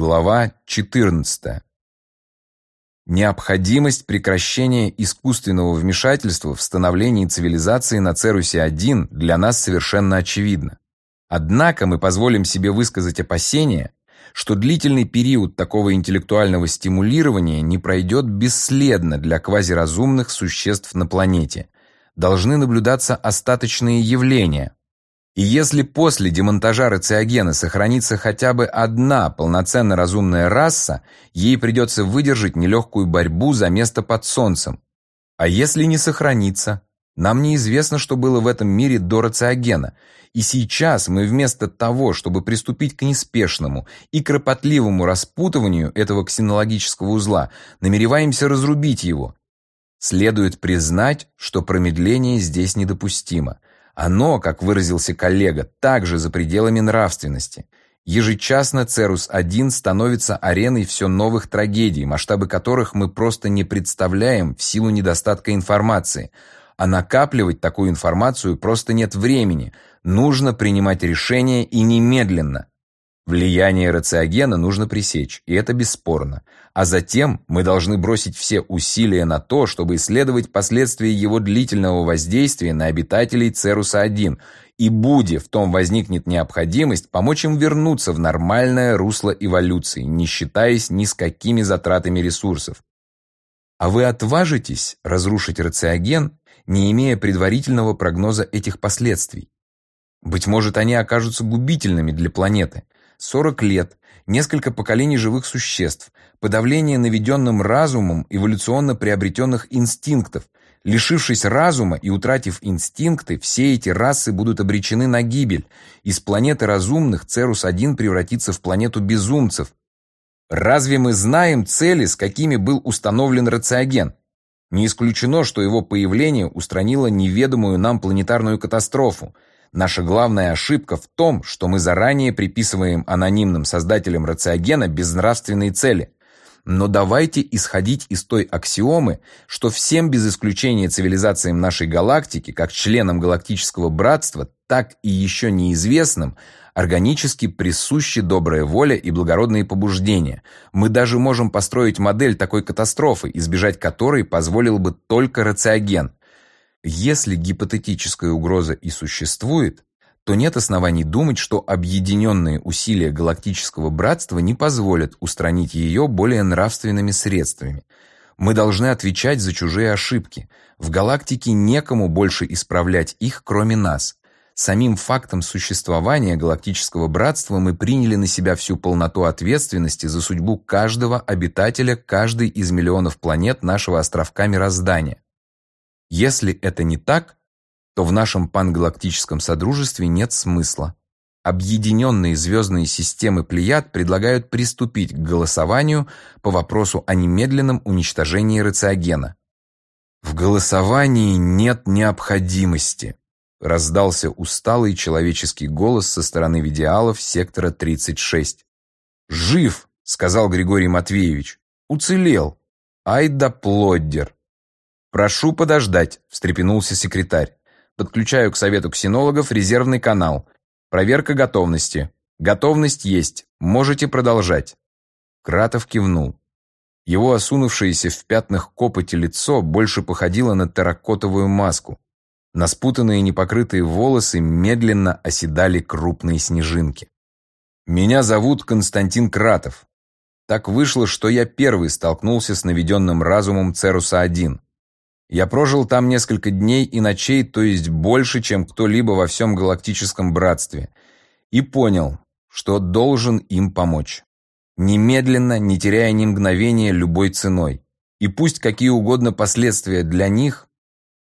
Глава 14. Необходимость прекращения искусственного вмешательства в становление цивилизации на Церусе-1 для нас совершенно очевидна. Однако мы позволим себе высказать опасения, что длительный период такого интеллектуального стимулирования не пройдет бесследно для квазиразумных существ на планете. Должны наблюдаться остаточные явления, и если после демонтажа рациогена сохранится хотя бы одна полноценно разумная раса, ей придется выдержать нелегкую борьбу за место под солнцем. А если не сохранится? Нам неизвестно, что было в этом мире до рациогена. И сейчас мы вместо того, чтобы приступить к неспешному и кропотливому распутыванию этого ксенологического узла, намереваемся разрубить его. Следует признать, что промедление здесь недопустимо – оно, как выразился коллега, также за пределами нравственности. Ежечасно Церус-1 становится ареной все новых трагедий, масштабы которых мы просто не представляем в силу недостатка информации. А накапливать такую информацию просто нет времени. Нужно принимать решения и немедленно. Влияние рациогена нужно пресечь, и это бесспорно. А затем мы должны бросить все усилия на то, чтобы исследовать последствия его длительного воздействия на обитателей Церуса-1, и Буди в том возникнет необходимость помочь им вернуться в нормальное русло эволюции, не считаясь ни с какими затратами ресурсов. А вы отважитесь разрушить рациоген, не имея предварительного прогноза этих последствий? Быть может, они окажутся губительными для планеты – 40 лет, несколько поколений живых существ, подавление наведенным разумом эволюционно приобретенных инстинктов. Лишившись разума и утратив инстинкты, все эти расы будут обречены на гибель. Из планеты разумных Церус-1 превратится в планету безумцев. Разве мы знаем цели, с какими был установлен рациоген? Не исключено, что его появление устранило неведомую нам планетарную катастрофу – Наша главная ошибка в том, что мы заранее приписываем анонимным создателям рациогена безнравственные цели. Но давайте исходить из той аксиомы, что всем без исключения цивилизациям нашей галактики, как членам галактического братства, так и еще неизвестным, органически присущи добрая воля и благородные побуждения. Мы даже можем построить модель такой катастрофы, избежать которой позволил бы только рациоген. Если гипотетическая угроза и существует, то нет оснований думать, что объединенные усилия галактического братства не позволят устранить ее более нравственными средствами. Мы должны отвечать за чужие ошибки. В галактике некому больше исправлять их, кроме нас. Самим фактом существования галактического братства мы приняли на себя всю полноту ответственности за судьбу каждого обитателя каждой из миллионов планет нашего островка мироздания. Если это не так, то в нашем пангалактическом содружестве нет смысла. Объединенные звездные системы Плеяд предлагают приступить к голосованию по вопросу о немедленном уничтожении рациогена. «В голосовании нет необходимости», раздался усталый человеческий голос со стороны видеалов сектора 36. «Жив!» — сказал Григорий Матвеевич. «Уцелел! Ай да плоддер!» «Прошу подождать», – встрепенулся секретарь. «Подключаю к совету ксенологов резервный канал. Проверка готовности. Готовность есть. Можете продолжать». Кратов кивнул. Его осунувшееся в пятнах копоти лицо больше походило на терракотовую маску. На спутанные непокрытые волосы медленно оседали крупные снежинки. «Меня зовут Константин Кратов. Так вышло, что я первый столкнулся с наведенным разумом Церуса-1. Я прожил там несколько дней и ночей, то есть больше, чем кто-либо во всем галактическом братстве, и понял, что должен им помочь. Немедленно, не теряя ни мгновения, любой ценой. И пусть какие угодно последствия для них,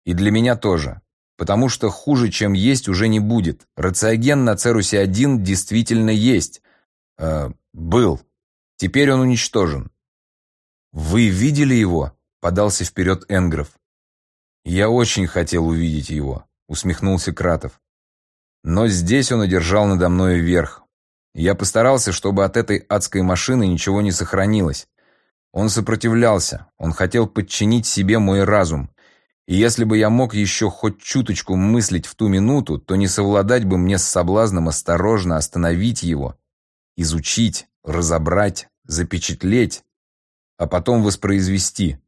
и для меня тоже, потому что хуже, чем есть, уже не будет. Рациоген на Церусе-1 действительно есть. Э, был. Теперь он уничтожен. «Вы видели его?» — подался вперед Энгров. «Я очень хотел увидеть его», — усмехнулся Кратов. «Но здесь он одержал надо мной верх. Я постарался, чтобы от этой адской машины ничего не сохранилось. Он сопротивлялся, он хотел подчинить себе мой разум. И если бы я мог еще хоть чуточку мыслить в ту минуту, то не совладать бы мне с соблазном осторожно остановить его, изучить, разобрать, запечатлеть, а потом воспроизвести.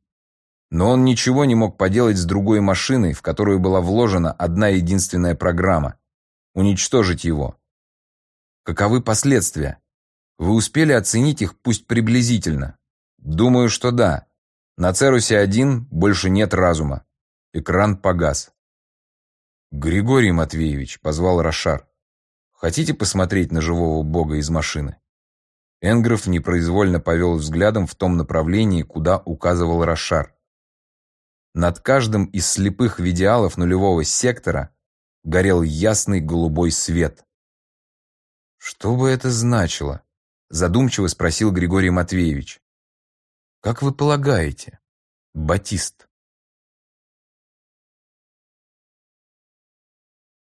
Но он ничего не мог поделать с другой машиной, в которую была вложена одна единственная программа – уничтожить его. Каковы последствия? Вы успели оценить их пусть приблизительно? Думаю, что да. На Церусе-1 больше нет разума. Экран погас. «Григорий Матвеевич», — позвал Рошар, — «хотите посмотреть на живого бога из машины?» Энгров непроизвольно повел взглядом в том направлении, куда указывал Рошар. Над каждым из слепых видеалов нулевого сектора горел ясный голубой свет. «Что бы это значило?» – задумчиво спросил Григорий Матвеевич. «Как вы полагаете, Батист?»